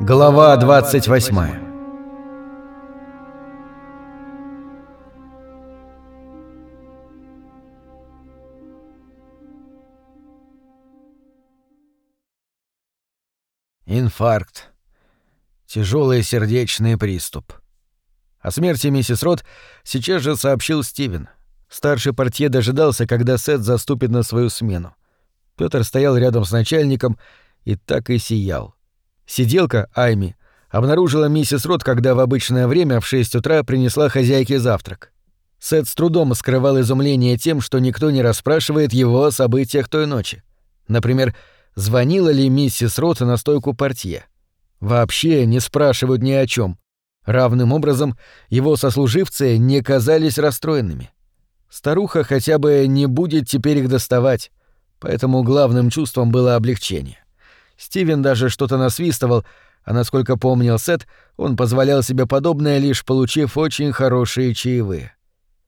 Глава 28 Инфаркт. Тяжелый сердечный приступ. О смерти миссис Рот сейчас же сообщил Стивен. Старший портье дожидался, когда Сет заступит на свою смену. Пётр стоял рядом с начальником и так и сиял. Сиделка, Айми, обнаружила миссис Рот, когда в обычное время в 6 утра принесла хозяйке завтрак. Сет с трудом скрывал изумление тем, что никто не расспрашивает его о событиях той ночи. Например, звонила ли миссис Рот на стойку портье. Вообще не спрашивают ни о чем. Равным образом его сослуживцы не казались расстроенными. Старуха хотя бы не будет теперь их доставать, поэтому главным чувством было облегчение. Стивен даже что-то насвистывал, а насколько помнил Сет, он позволял себе подобное, лишь получив очень хорошие чаевые.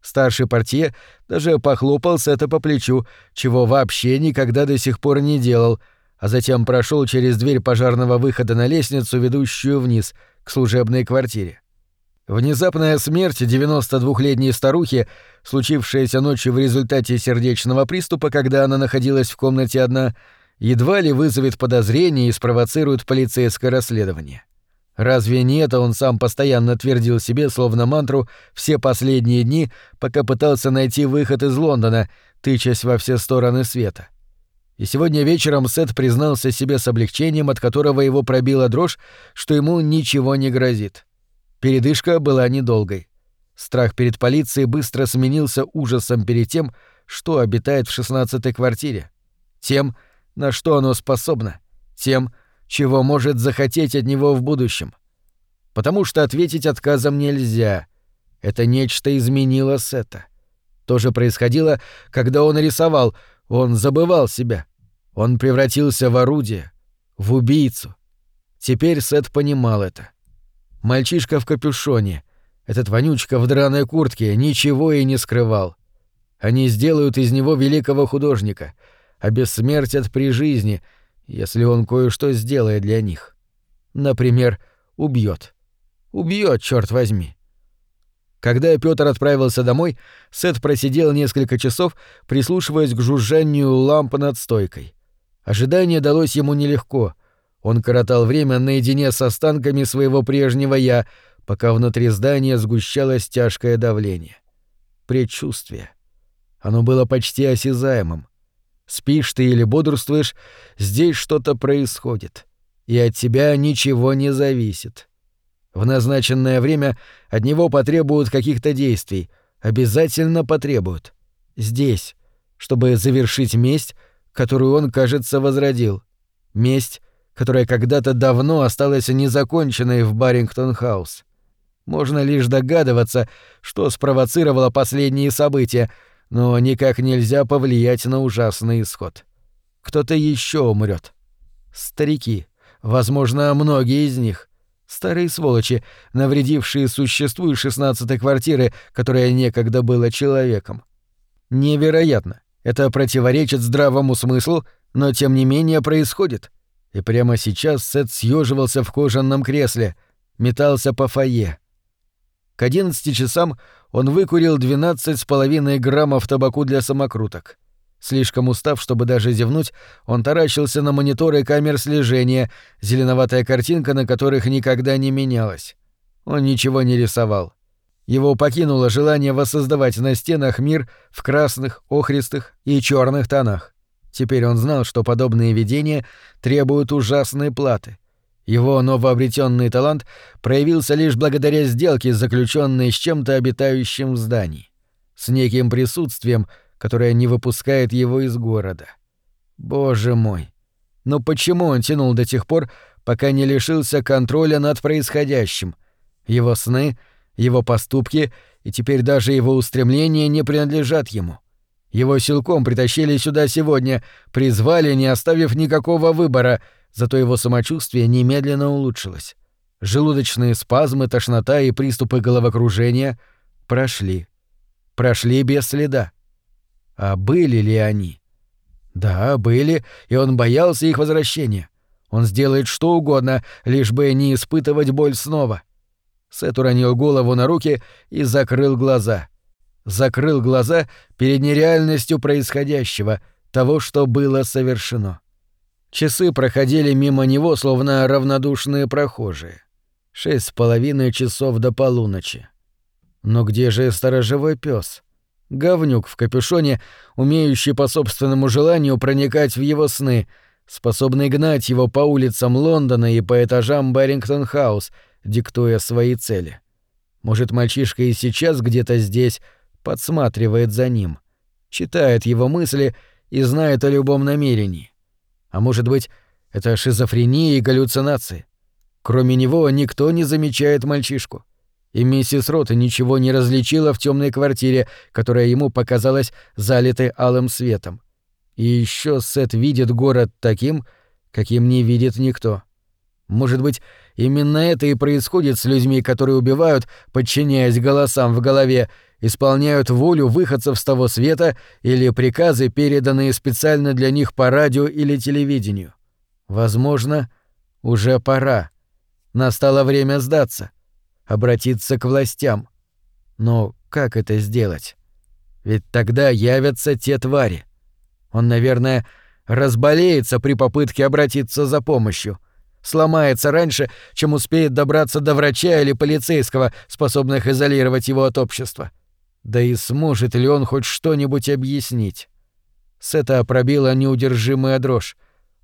Старший портье даже похлопал Сета по плечу, чего вообще никогда до сих пор не делал — а затем прошел через дверь пожарного выхода на лестницу, ведущую вниз, к служебной квартире. Внезапная смерть 92-летней старухи, случившаяся ночью в результате сердечного приступа, когда она находилась в комнате одна, едва ли вызовет подозрение и спровоцирует полицейское расследование. Разве не это он сам постоянно твердил себе, словно мантру, все последние дни, пока пытался найти выход из Лондона, тычась во все стороны света? И сегодня вечером Сет признался себе с облегчением, от которого его пробила дрожь, что ему ничего не грозит. Передышка была недолгой. Страх перед полицией быстро сменился ужасом перед тем, что обитает в шестнадцатой квартире. Тем, на что оно способно. Тем, чего может захотеть от него в будущем. Потому что ответить отказом нельзя. Это нечто изменило Сета. То же происходило, когда он рисовал — он забывал себя. Он превратился в орудие, в убийцу. Теперь Сет понимал это. Мальчишка в капюшоне, этот вонючка в драной куртке, ничего и не скрывал. Они сделают из него великого художника, обессмертят при жизни, если он кое-что сделает для них. Например, убьет. Убьет, черт возьми. Когда Пётр отправился домой, Сет просидел несколько часов, прислушиваясь к жужжанию лампы над стойкой. Ожидание далось ему нелегко. Он коротал время наедине с останками своего прежнего «я», пока внутри здания сгущалось тяжкое давление. Предчувствие. Оно было почти осязаемым. Спишь ты или бодрствуешь, здесь что-то происходит, и от тебя ничего не зависит. В назначенное время от него потребуют каких-то действий. Обязательно потребуют. Здесь, чтобы завершить месть, которую он, кажется, возродил. Месть, которая когда-то давно осталась незаконченной в Барингтон-хаус. Можно лишь догадываться, что спровоцировало последние события, но никак нельзя повлиять на ужасный исход. Кто-то еще умрет. Старики, возможно, многие из них — Старые сволочи, навредившие существу из шестнадцатой квартиры, которая некогда была человеком. Невероятно. Это противоречит здравому смыслу, но тем не менее происходит. И прямо сейчас Сет съеживался в кожаном кресле, метался по фойе. К одиннадцати часам он выкурил двенадцать с половиной граммов табаку для самокруток. Слишком устав, чтобы даже зевнуть, он таращился на мониторы камер слежения, зеленоватая картинка на которых никогда не менялась. Он ничего не рисовал. Его покинуло желание воссоздавать на стенах мир в красных, охристых и черных тонах. Теперь он знал, что подобные видения требуют ужасной платы. Его новообретенный талант проявился лишь благодаря сделке, заключенной с чем-то обитающим в здании. С неким присутствием — которая не выпускает его из города. Боже мой! Но почему он тянул до тех пор, пока не лишился контроля над происходящим? Его сны, его поступки и теперь даже его устремления не принадлежат ему. Его силком притащили сюда сегодня, призвали, не оставив никакого выбора, зато его самочувствие немедленно улучшилось. Желудочные спазмы, тошнота и приступы головокружения прошли. Прошли без следа. А были ли они? Да, были, и он боялся их возвращения. Он сделает что угодно, лишь бы не испытывать боль снова. Сет уронил голову на руки и закрыл глаза. Закрыл глаза перед нереальностью происходящего, того, что было совершено. Часы проходили мимо него, словно равнодушные прохожие. Шесть с половиной часов до полуночи. Но где же сторожевой пес? Говнюк в капюшоне, умеющий по собственному желанию проникать в его сны, способный гнать его по улицам Лондона и по этажам Баррингтон-хаус, диктуя свои цели. Может, мальчишка и сейчас где-то здесь подсматривает за ним, читает его мысли и знает о любом намерении. А может быть, это шизофрения и галлюцинации. Кроме него никто не замечает мальчишку и миссис Рот ничего не различила в темной квартире, которая ему показалась залитой алым светом. И еще Сет видит город таким, каким не видит никто. Может быть, именно это и происходит с людьми, которые убивают, подчиняясь голосам в голове, исполняют волю выходцев с того света или приказы, переданные специально для них по радио или телевидению. Возможно, уже пора. Настало время сдаться обратиться к властям. Но как это сделать? Ведь тогда явятся те твари. Он, наверное, разболеется при попытке обратиться за помощью. Сломается раньше, чем успеет добраться до врача или полицейского, способных изолировать его от общества. Да и сможет ли он хоть что-нибудь объяснить? Сета пробила неудержимая дрожь.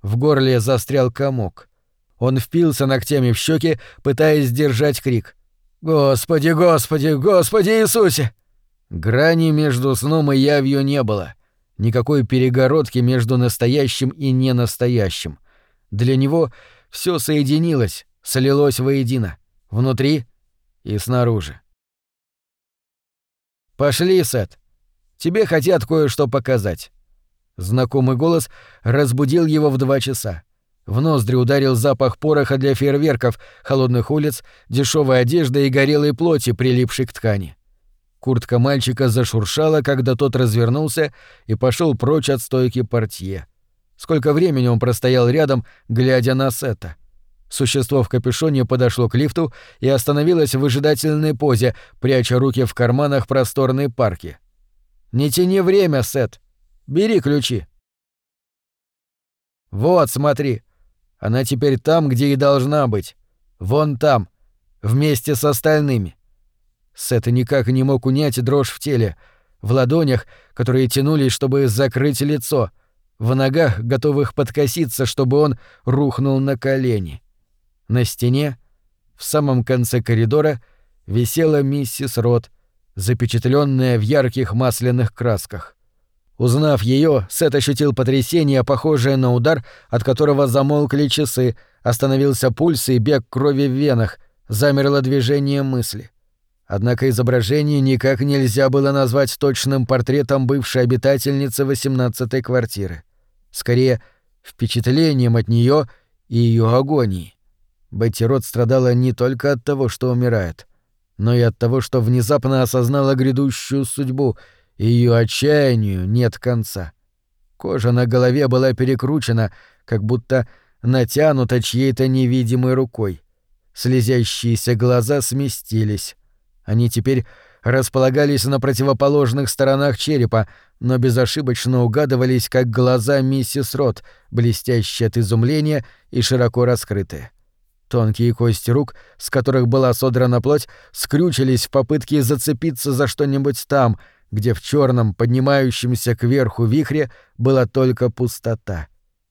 В горле застрял комок. Он впился ногтями в щеки, пытаясь сдержать крик. «Господи, Господи, Господи Иисусе!» Грани между сном и явью не было. Никакой перегородки между настоящим и ненастоящим. Для него все соединилось, слилось воедино. Внутри и снаружи. «Пошли, Сет. Тебе хотят кое-что показать». Знакомый голос разбудил его в два часа. В ноздри ударил запах пороха для фейерверков, холодных улиц, дешевой одежды и горелой плоти, прилипшей к ткани. Куртка мальчика зашуршала, когда тот развернулся и пошел прочь от стойки портье. Сколько времени он простоял рядом, глядя на Сета. Существо в капюшоне подошло к лифту и остановилось в выжидательной позе, пряча руки в карманах просторной парки. «Не тяни время, Сет. Бери ключи». «Вот, смотри», она теперь там, где и должна быть. Вон там, вместе с остальными. Сет никак не мог унять дрожь в теле, в ладонях, которые тянулись, чтобы закрыть лицо, в ногах, готовых подкоситься, чтобы он рухнул на колени. На стене, в самом конце коридора, висела миссис Рот, запечатленная в ярких масляных красках. Узнав ее, Сет ощутил потрясение, похожее на удар, от которого замолкли часы, остановился пульс и бег крови в венах, замерло движение мысли. Однако изображение никак нельзя было назвать точным портретом бывшей обитательницы 18-й квартиры. Скорее, впечатлением от нее и ее агонии. Бетти Рот страдала не только от того, что умирает, но и от того, что внезапно осознала грядущую судьбу — и ее отчаянию нет конца. Кожа на голове была перекручена, как будто натянута чьей-то невидимой рукой. Слезящиеся глаза сместились. Они теперь располагались на противоположных сторонах черепа, но безошибочно угадывались как глаза миссис Рот, блестящие от изумления и широко раскрытые. Тонкие кости рук, с которых была содрана плоть, скрючились в попытке зацепиться за что-нибудь там — где в черном поднимающемся кверху вихре была только пустота.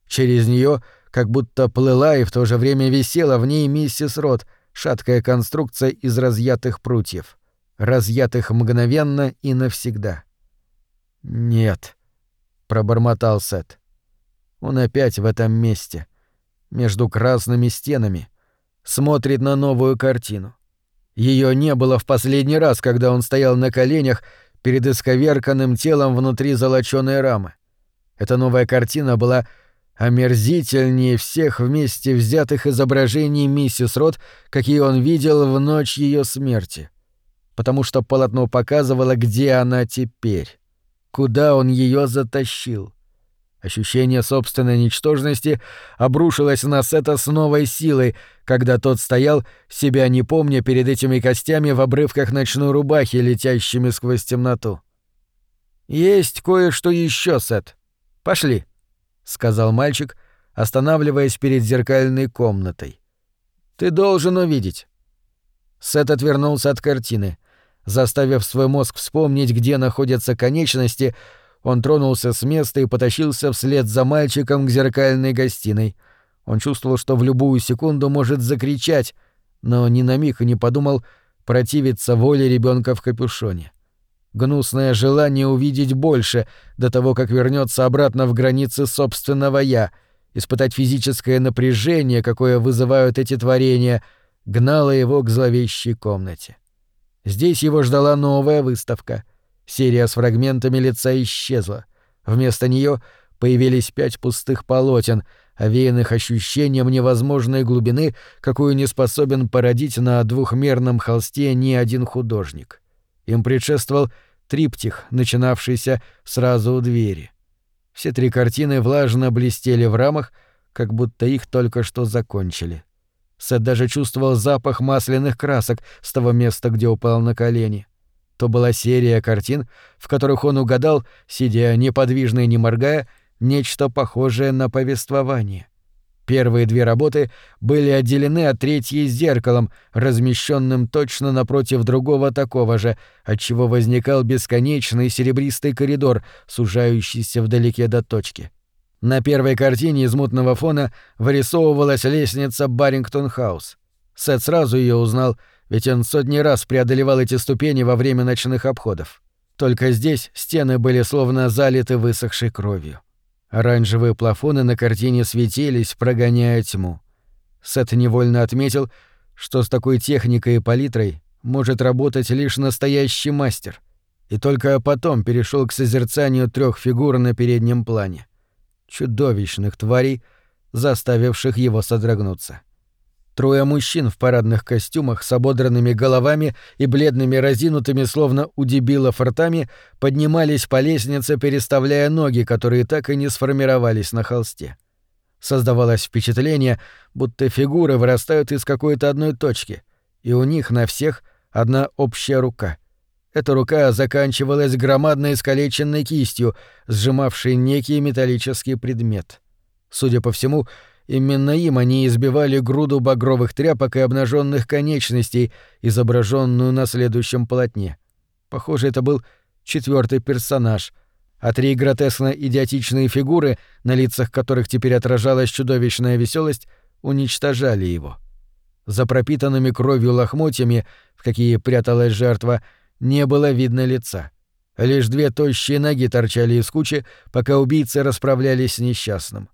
Через нее как будто плыла и в то же время висела в ней миссис Рот, шаткая конструкция из разъятых прутьев, разъятых мгновенно и навсегда. «Нет», — пробормотал Сет. Он опять в этом месте, между красными стенами, смотрит на новую картину. Ее не было в последний раз, когда он стоял на коленях перед исковерканным телом внутри золочёной рамы. Эта новая картина была омерзительнее всех вместе взятых изображений миссис Рот, какие он видел в ночь ее смерти. Потому что полотно показывало, где она теперь, куда он ее затащил. Ощущение собственной ничтожности обрушилось на Сета с новой силой, когда тот стоял, себя не помня перед этими костями в обрывках ночной рубахи, летящими сквозь темноту. «Есть кое-что еще, Сет. Пошли», — сказал мальчик, останавливаясь перед зеркальной комнатой. «Ты должен увидеть». Сет отвернулся от картины. Заставив свой мозг вспомнить, где находятся конечности, он тронулся с места и потащился вслед за мальчиком к зеркальной гостиной. Он чувствовал, что в любую секунду может закричать, но ни на миг и не подумал противиться воле ребенка в капюшоне. Гнусное желание увидеть больше до того, как вернется обратно в границы собственного «я», испытать физическое напряжение, какое вызывают эти творения, гнало его к зловещей комнате. Здесь его ждала новая выставка — Серия с фрагментами лица исчезла. Вместо нее появились пять пустых полотен, овеянных ощущением невозможной глубины, какую не способен породить на двухмерном холсте ни один художник. Им предшествовал триптих, начинавшийся сразу у двери. Все три картины влажно блестели в рамах, как будто их только что закончили. Сет даже чувствовал запах масляных красок с того места, где упал на колени то была серия картин, в которых он угадал, сидя неподвижно и не моргая, нечто похожее на повествование. Первые две работы были отделены от третьей зеркалом, размещенным точно напротив другого такого же, отчего возникал бесконечный серебристый коридор, сужающийся вдалеке до точки. На первой картине из мутного фона вырисовывалась лестница Баррингтон-хаус. Сет сразу ее узнал — ведь он сотни раз преодолевал эти ступени во время ночных обходов. Только здесь стены были словно залиты высохшей кровью. Оранжевые плафоны на картине светились, прогоняя тьму. Сет невольно отметил, что с такой техникой и палитрой может работать лишь настоящий мастер, и только потом перешел к созерцанию трех фигур на переднем плане. Чудовищных тварей, заставивших его содрогнуться. Трое мужчин в парадных костюмах с ободранными головами и бледными разинутыми, словно у дебилов ртами, поднимались по лестнице, переставляя ноги, которые так и не сформировались на холсте. Создавалось впечатление, будто фигуры вырастают из какой-то одной точки, и у них на всех одна общая рука. Эта рука заканчивалась громадной искалеченной кистью, сжимавшей некий металлический предмет. Судя по всему, Именно им они избивали груду багровых тряпок и обнаженных конечностей, изображенную на следующем полотне. Похоже, это был четвертый персонаж, а три гротескно-идиотичные фигуры, на лицах которых теперь отражалась чудовищная веселость, уничтожали его. За пропитанными кровью лохмотьями, в какие пряталась жертва, не было видно лица. Лишь две тощие ноги торчали из кучи, пока убийцы расправлялись с несчастным.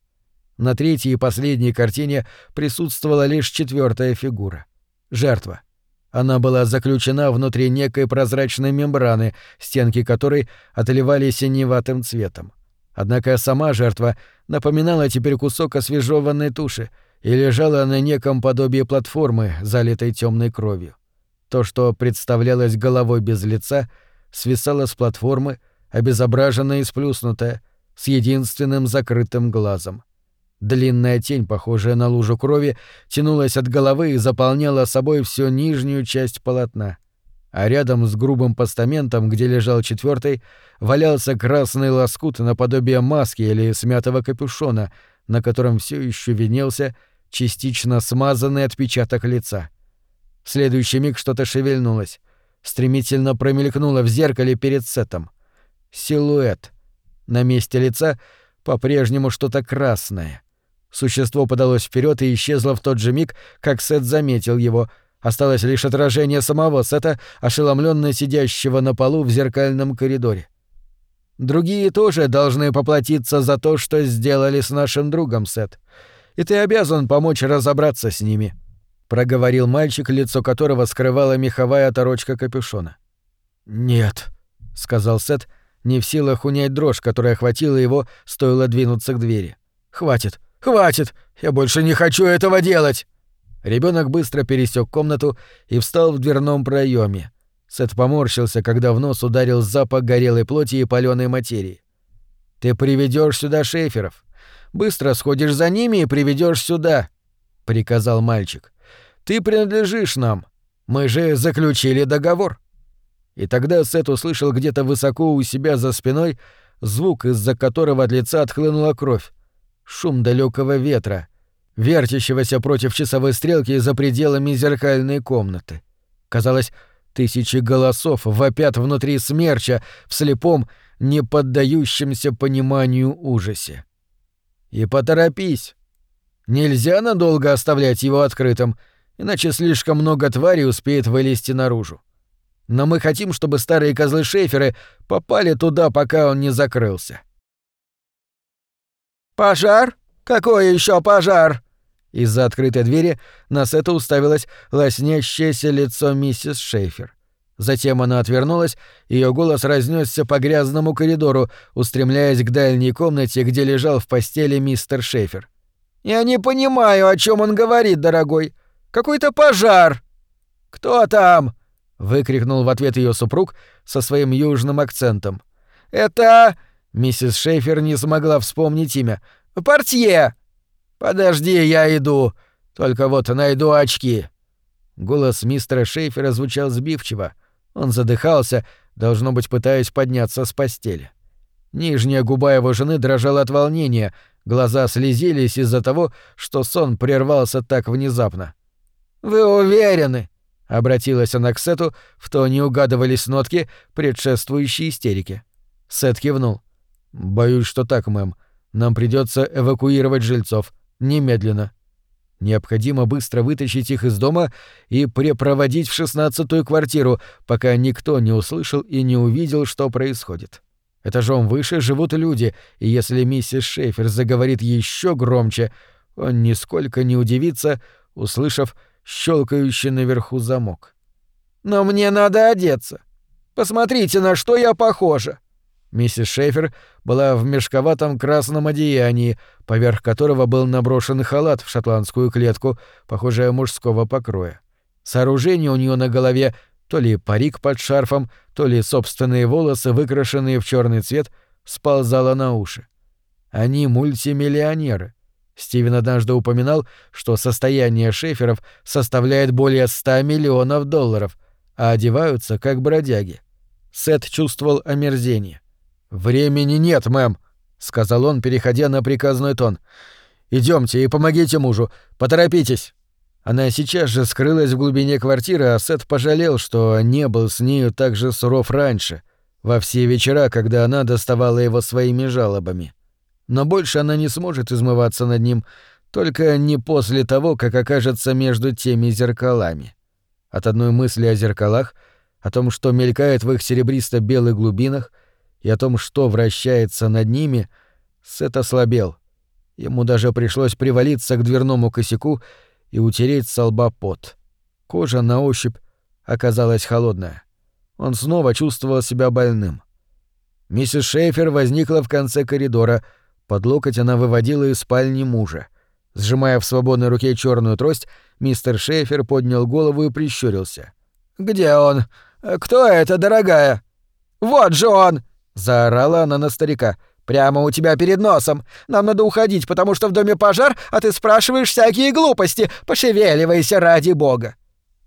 На третьей и последней картине присутствовала лишь четвертая фигура — жертва. Она была заключена внутри некой прозрачной мембраны, стенки которой отливали синеватым цветом. Однако сама жертва напоминала теперь кусок освежеванной туши и лежала на неком подобии платформы, залитой темной кровью. То, что представлялось головой без лица, свисало с платформы, обезображенное и сплюснутое, с единственным закрытым глазом. Длинная тень, похожая на лужу крови, тянулась от головы и заполняла собой всю нижнюю часть полотна. А рядом с грубым постаментом, где лежал четвертый, валялся красный лоскут наподобие маски или смятого капюшона, на котором все еще виднелся частично смазанный отпечаток лица. В следующий миг что-то шевельнулось, стремительно промелькнуло в зеркале перед сетом. Силуэт. На месте лица по-прежнему что-то красное. Существо подалось вперед и исчезло в тот же миг, как Сет заметил его. Осталось лишь отражение самого Сета, ошеломленно сидящего на полу в зеркальном коридоре. Другие тоже должны поплатиться за то, что сделали с нашим другом, Сет. И ты обязан помочь разобраться с ними, проговорил мальчик, лицо которого скрывала меховая оторочка капюшона. Нет, сказал Сет, не в силах унять дрожь, которая охватила его, стоило двинуться к двери. Хватит. Хватит! Я больше не хочу этого делать!» Ребенок быстро пересек комнату и встал в дверном проеме. Сет поморщился, когда в нос ударил запах горелой плоти и паленой материи. Ты приведешь сюда шейферов. Быстро сходишь за ними и приведешь сюда, приказал мальчик. Ты принадлежишь нам. Мы же заключили договор. И тогда Сет услышал где-то высоко у себя за спиной звук, из-за которого от лица отхлынула кровь. Шум далекого ветра, вертящегося против часовой стрелки за пределами зеркальной комнаты. Казалось, тысячи голосов вопят внутри смерча в слепом, не поддающемся пониманию ужасе. И поторопись. Нельзя надолго оставлять его открытым, иначе слишком много тварей успеет вылезти наружу. Но мы хотим, чтобы старые козлы-шейферы попали туда, пока он не закрылся. «Пожар? Какой еще пожар?» Из-за открытой двери на Сета уставилось лоснящееся лицо миссис Шейфер. Затем она отвернулась, ее голос разнесся по грязному коридору, устремляясь к дальней комнате, где лежал в постели мистер Шейфер. «Я не понимаю, о чем он говорит, дорогой. Какой-то пожар!» «Кто там?» — выкрикнул в ответ ее супруг со своим южным акцентом. «Это...» — миссис Шейфер не смогла вспомнить имя. «Портье!» «Подожди, я иду. Только вот найду очки». Голос мистера Шейфера звучал сбивчиво. Он задыхался, должно быть, пытаясь подняться с постели. Нижняя губа его жены дрожала от волнения, глаза слезились из-за того, что сон прервался так внезапно. «Вы уверены?» — обратилась она к Сету, в то не угадывались нотки, предшествующей истерике. Сет кивнул. «Боюсь, что так, мэм. Нам придется эвакуировать жильцов. Немедленно. Необходимо быстро вытащить их из дома и препроводить в шестнадцатую квартиру, пока никто не услышал и не увидел, что происходит. Этажом выше живут люди, и если миссис Шейфер заговорит еще громче, он нисколько не удивится, услышав щелкающий наверху замок. «Но мне надо одеться. Посмотрите, на что я похожа!» Миссис Шейфер была в мешковатом красном одеянии, поверх которого был наброшен халат в шотландскую клетку, похожая мужского покроя. Сооружение у нее на голове то ли парик под шарфом, то ли собственные волосы, выкрашенные в черный цвет, сползало на уши. Они мультимиллионеры. Стивен однажды упоминал, что состояние шеферов составляет более 100 миллионов долларов, а одеваются как бродяги. Сет чувствовал омерзение. «Времени нет, мэм», — сказал он, переходя на приказной тон. Идемте и помогите мужу. Поторопитесь». Она сейчас же скрылась в глубине квартиры, а Сет пожалел, что не был с нею так же суров раньше, во все вечера, когда она доставала его своими жалобами. Но больше она не сможет измываться над ним, только не после того, как окажется между теми зеркалами. От одной мысли о зеркалах, о том, что мелькает в их серебристо-белых глубинах — и о том, что вращается над ними, Сет ослабел. Ему даже пришлось привалиться к дверному косяку и утереть со лба пот. Кожа на ощупь оказалась холодная. Он снова чувствовал себя больным. Миссис Шейфер возникла в конце коридора. Под локоть она выводила из спальни мужа. Сжимая в свободной руке черную трость, мистер Шейфер поднял голову и прищурился. «Где он? Кто это, дорогая?» «Вот же он!» Заорала она на старика. «Прямо у тебя перед носом! Нам надо уходить, потому что в доме пожар, а ты спрашиваешь всякие глупости! Пошевеливайся ради бога!»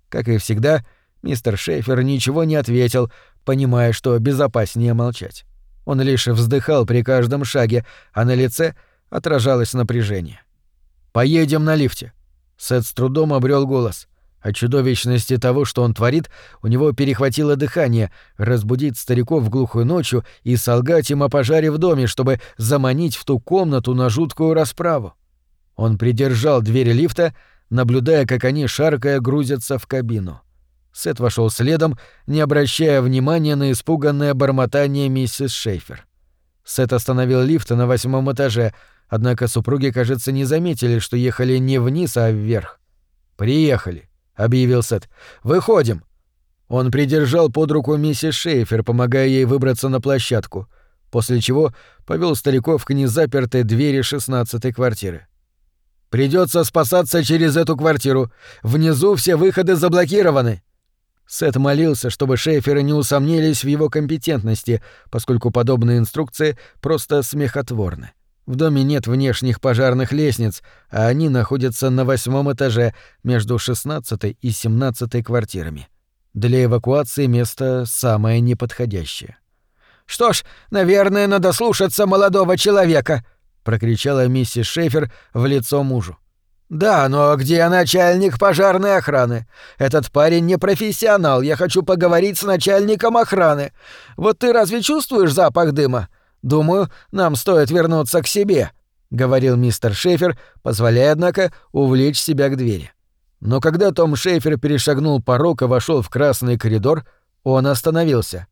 Как и всегда, мистер Шейфер ничего не ответил, понимая, что безопаснее молчать. Он лишь вздыхал при каждом шаге, а на лице отражалось напряжение. «Поедем на лифте». Сет с трудом обрел голос. От чудовищности того, что он творит, у него перехватило дыхание, разбудить стариков глухой ночью и солгать им о пожаре в доме, чтобы заманить в ту комнату на жуткую расправу. Он придержал двери лифта, наблюдая, как они, шаркая, грузятся в кабину. Сет вошел следом, не обращая внимания на испуганное бормотание миссис Шейфер. Сет остановил лифт на восьмом этаже, однако супруги, кажется, не заметили, что ехали не вниз, а вверх. «Приехали», объявил Сет. «Выходим!» Он придержал под руку миссис Шейфер, помогая ей выбраться на площадку, после чего повел стариков к незапертой двери шестнадцатой квартиры. Придется спасаться через эту квартиру. Внизу все выходы заблокированы. Сет молился, чтобы шейферы не усомнились в его компетентности, поскольку подобные инструкции просто смехотворны. В доме нет внешних пожарных лестниц, а они находятся на восьмом этаже между 16 и 17 квартирами. Для эвакуации место самое неподходящее. «Что ж, наверное, надо слушаться молодого человека», — прокричала миссис Шейфер в лицо мужу. «Да, но где начальник пожарной охраны? Этот парень не профессионал, я хочу поговорить с начальником охраны. Вот ты разве чувствуешь запах дыма? Думаю, нам стоит вернуться к себе», — говорил мистер Шейфер, позволяя, однако, увлечь себя к двери. Но когда Том Шейфер перешагнул порог и вошел в красный коридор, он остановился.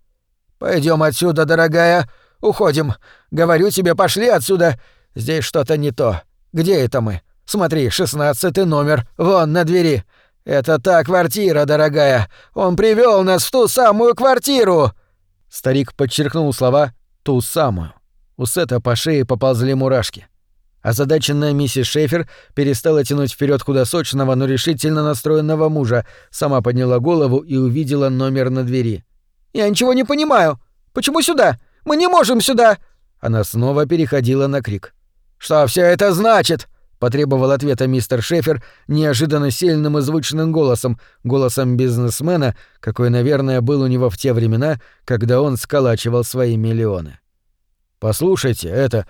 Пойдем отсюда, дорогая. Уходим. Говорю тебе, пошли отсюда. Здесь что-то не то. Где это мы? Смотри, шестнадцатый номер, вон на двери. Это та квартира, дорогая. Он привел нас в ту самую квартиру. Старик подчеркнул слова «ту самую». У Сета по шее поползли мурашки. Озадаченная миссис Шейфер перестала тянуть вперед худосочного, но решительно настроенного мужа, сама подняла голову и увидела номер на двери. «Я ничего не понимаю. Почему сюда? Мы не можем сюда!» Она снова переходила на крик. «Что все это значит?» — потребовал ответа мистер Шефер неожиданно сильным и звучным голосом, голосом бизнесмена, какой, наверное, был у него в те времена, когда он сколачивал свои миллионы. «Послушайте, это...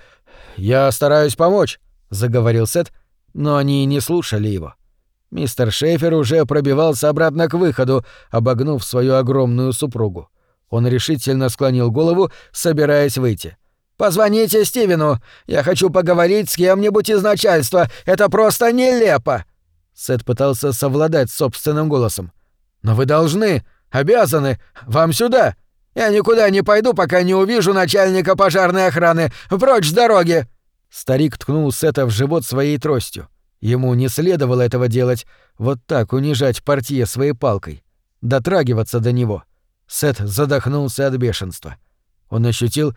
Я стараюсь помочь», — заговорил Сет, но они не слушали его. Мистер Шефер уже пробивался обратно к выходу, обогнув свою огромную супругу. Он решительно склонил голову, собираясь выйти. «Позвоните Стивену! Я хочу поговорить с кем-нибудь из начальства! Это просто нелепо!» Сет пытался совладать с собственным голосом. «Но вы должны, обязаны, вам сюда! Я никуда не пойду, пока не увижу начальника пожарной охраны! Прочь с дороги!» Старик ткнул Сета в живот своей тростью. Ему не следовало этого делать, вот так унижать портье своей палкой, дотрагиваться до него. Сет задохнулся от бешенства. Он ощутил,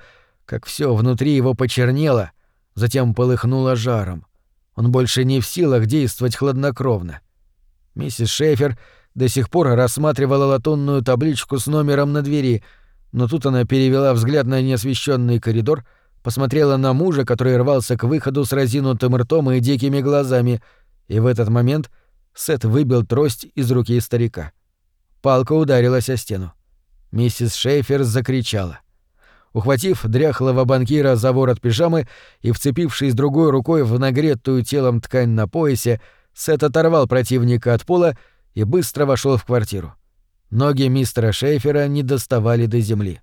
как все внутри его почернело, затем полыхнуло жаром. Он больше не в силах действовать хладнокровно. Миссис Шейфер до сих пор рассматривала латунную табличку с номером на двери, но тут она перевела взгляд на неосвещенный коридор, посмотрела на мужа, который рвался к выходу с разинутым ртом и дикими глазами, и в этот момент Сет выбил трость из руки старика. Палка ударилась о стену. Миссис Шейфер закричала. Ухватив дряхлого банкира за ворот пижамы и вцепившись другой рукой в нагретую телом ткань на поясе, Сет оторвал противника от пола и быстро вошел в квартиру. Ноги мистера Шейфера не доставали до земли.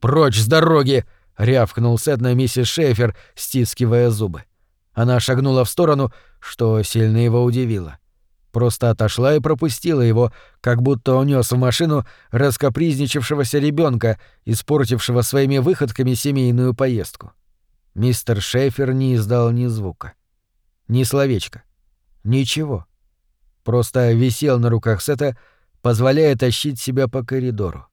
«Прочь с дороги!» — рявкнул Сет на миссис Шейфер, стискивая зубы. Она шагнула в сторону, что сильно его удивило. Просто отошла и пропустила его, как будто унес в машину раскопризничавшегося ребенка, испортившего своими выходками семейную поездку. Мистер Шейфер не издал ни звука. Ни словечка. Ничего. Просто висел на руках Сета, позволяя тащить себя по коридору.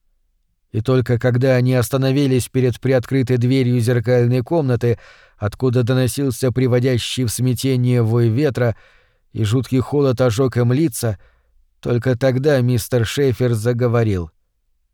И только когда они остановились перед приоткрытой дверью зеркальной комнаты, откуда доносился приводящий в смятение вой ветра, и жуткий холод ожег им лица, только тогда мистер Шейфер заговорил.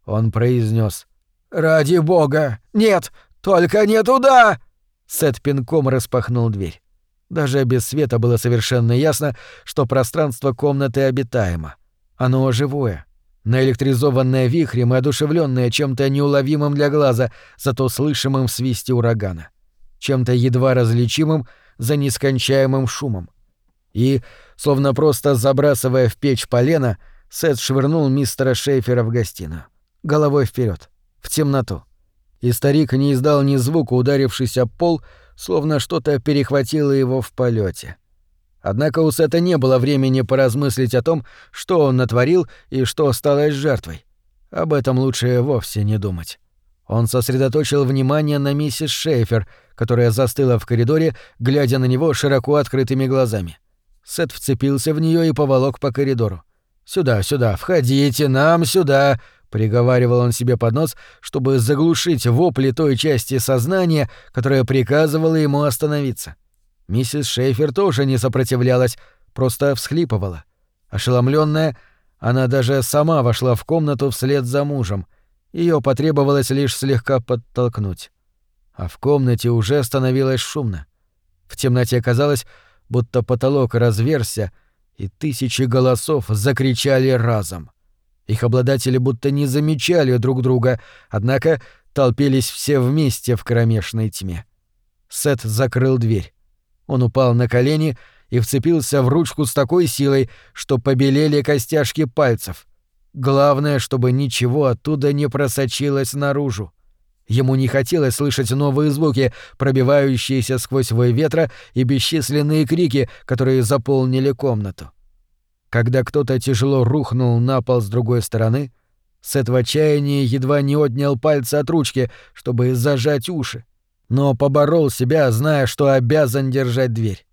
Он произнес: «Ради бога! Нет! Только не туда!» Сет пинком распахнул дверь. Даже без света было совершенно ясно, что пространство комнаты обитаемо. Оно живое, наэлектризованное вихрем и одушевленное чем-то неуловимым для глаза, зато слышимым в свисте урагана. Чем-то едва различимым за нескончаемым шумом. И, словно просто забрасывая в печь полено, Сет швырнул мистера Шейфера в гостиную. Головой вперед, в темноту. И старик не издал ни звука, ударившись об пол, словно что-то перехватило его в полете. Однако у Сета не было времени поразмыслить о том, что он натворил и что осталось жертвой. Об этом лучше вовсе не думать. Он сосредоточил внимание на миссис Шейфер, которая застыла в коридоре, глядя на него широко открытыми глазами. Сет вцепился в нее и поволок по коридору. «Сюда, сюда, входите, нам сюда!» — приговаривал он себе под нос, чтобы заглушить вопли той части сознания, которая приказывала ему остановиться. Миссис Шейфер тоже не сопротивлялась, просто всхлипывала. Ошеломленная, Она даже сама вошла в комнату вслед за мужем. Ее потребовалось лишь слегка подтолкнуть. А в комнате уже становилось шумно. В темноте казалось, будто потолок разверзся, и тысячи голосов закричали разом. Их обладатели будто не замечали друг друга, однако толпились все вместе в кромешной тьме. Сет закрыл дверь. Он упал на колени и вцепился в ручку с такой силой, что побелели костяшки пальцев. Главное, чтобы ничего оттуда не просочилось наружу. Ему не хотелось слышать новые звуки, пробивающиеся сквозь вой ветра и бесчисленные крики, которые заполнили комнату. Когда кто-то тяжело рухнул на пол с другой стороны, Сет в отчаянии едва не отнял пальцы от ручки, чтобы зажать уши, но поборол себя, зная, что обязан держать дверь.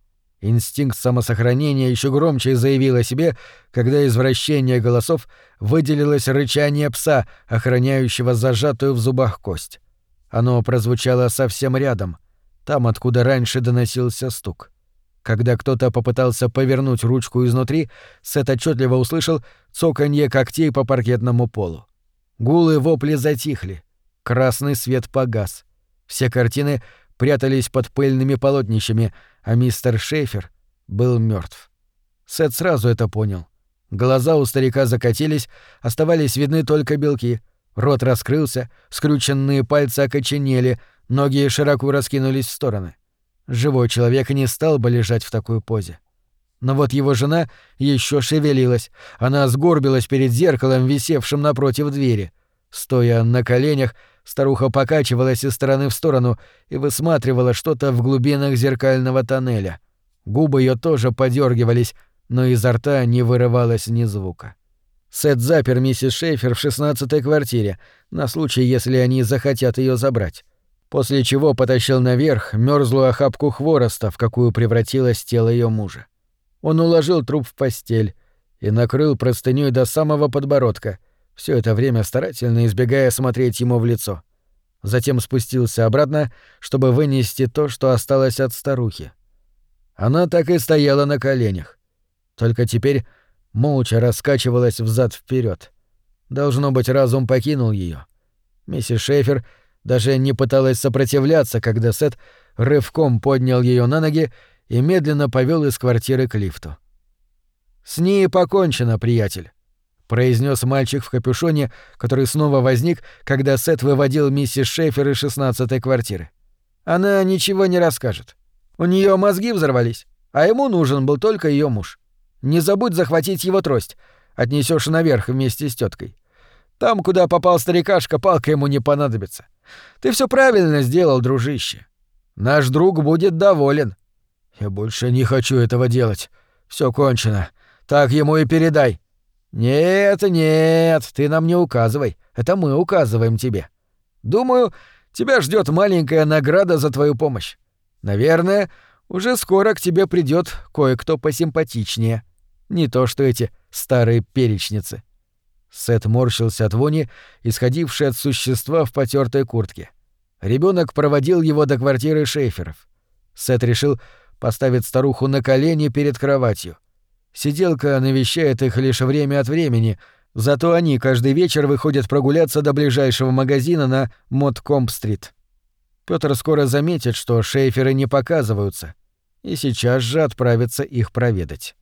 Инстинкт самосохранения еще громче заявил о себе, когда из вращения голосов выделилось рычание пса, охраняющего зажатую в зубах кость. Оно прозвучало совсем рядом, там, откуда раньше доносился стук. Когда кто-то попытался повернуть ручку изнутри, Сет отчетливо услышал цоканье когтей по паркетному полу. Гулы вопли затихли. Красный свет погас. Все картины прятались под пыльными полотнищами, а мистер Шейфер был мертв. Сет сразу это понял. Глаза у старика закатились, оставались видны только белки. Рот раскрылся, скрюченные пальцы окоченели, ноги широко раскинулись в стороны. Живой человек не стал бы лежать в такой позе. Но вот его жена еще шевелилась. Она сгорбилась перед зеркалом, висевшим напротив двери. Стоя на коленях, Старуха покачивалась из стороны в сторону и высматривала что-то в глубинах зеркального тоннеля. Губы ее тоже подергивались, но изо рта не вырывалось ни звука. Сет запер миссис Шейфер в шестнадцатой квартире, на случай, если они захотят ее забрать. После чего потащил наверх мерзлую охапку хвороста, в какую превратилось тело ее мужа. Он уложил труп в постель и накрыл простынёй до самого подбородка — все это время старательно избегая смотреть ему в лицо. Затем спустился обратно, чтобы вынести то, что осталось от старухи. Она так и стояла на коленях. Только теперь молча раскачивалась взад вперед. Должно быть, разум покинул ее. Миссис Шефер даже не пыталась сопротивляться, когда Сет рывком поднял ее на ноги и медленно повел из квартиры к лифту. «С ней покончено, приятель произнес мальчик в капюшоне, который снова возник, когда Сет выводил миссис Шефер из шестнадцатой квартиры. Она ничего не расскажет. У нее мозги взорвались, а ему нужен был только ее муж. Не забудь захватить его трость. Отнесешь наверх вместе с теткой. Там, куда попал старикашка, палка ему не понадобится. Ты все правильно сделал, дружище. Наш друг будет доволен. Я больше не хочу этого делать. Все кончено. Так ему и передай. «Нет, нет, ты нам не указывай. Это мы указываем тебе. Думаю, тебя ждет маленькая награда за твою помощь. Наверное, уже скоро к тебе придет кое-кто посимпатичнее. Не то что эти старые перечницы». Сет морщился от вони, исходившей от существа в потертой куртке. Ребенок проводил его до квартиры Шейферов. Сет решил поставить старуху на колени перед кроватью — Сиделка навещает их лишь время от времени, зато они каждый вечер выходят прогуляться до ближайшего магазина на Моткомп-стрит. Пётр скоро заметит, что шейферы не показываются, и сейчас же отправится их проведать.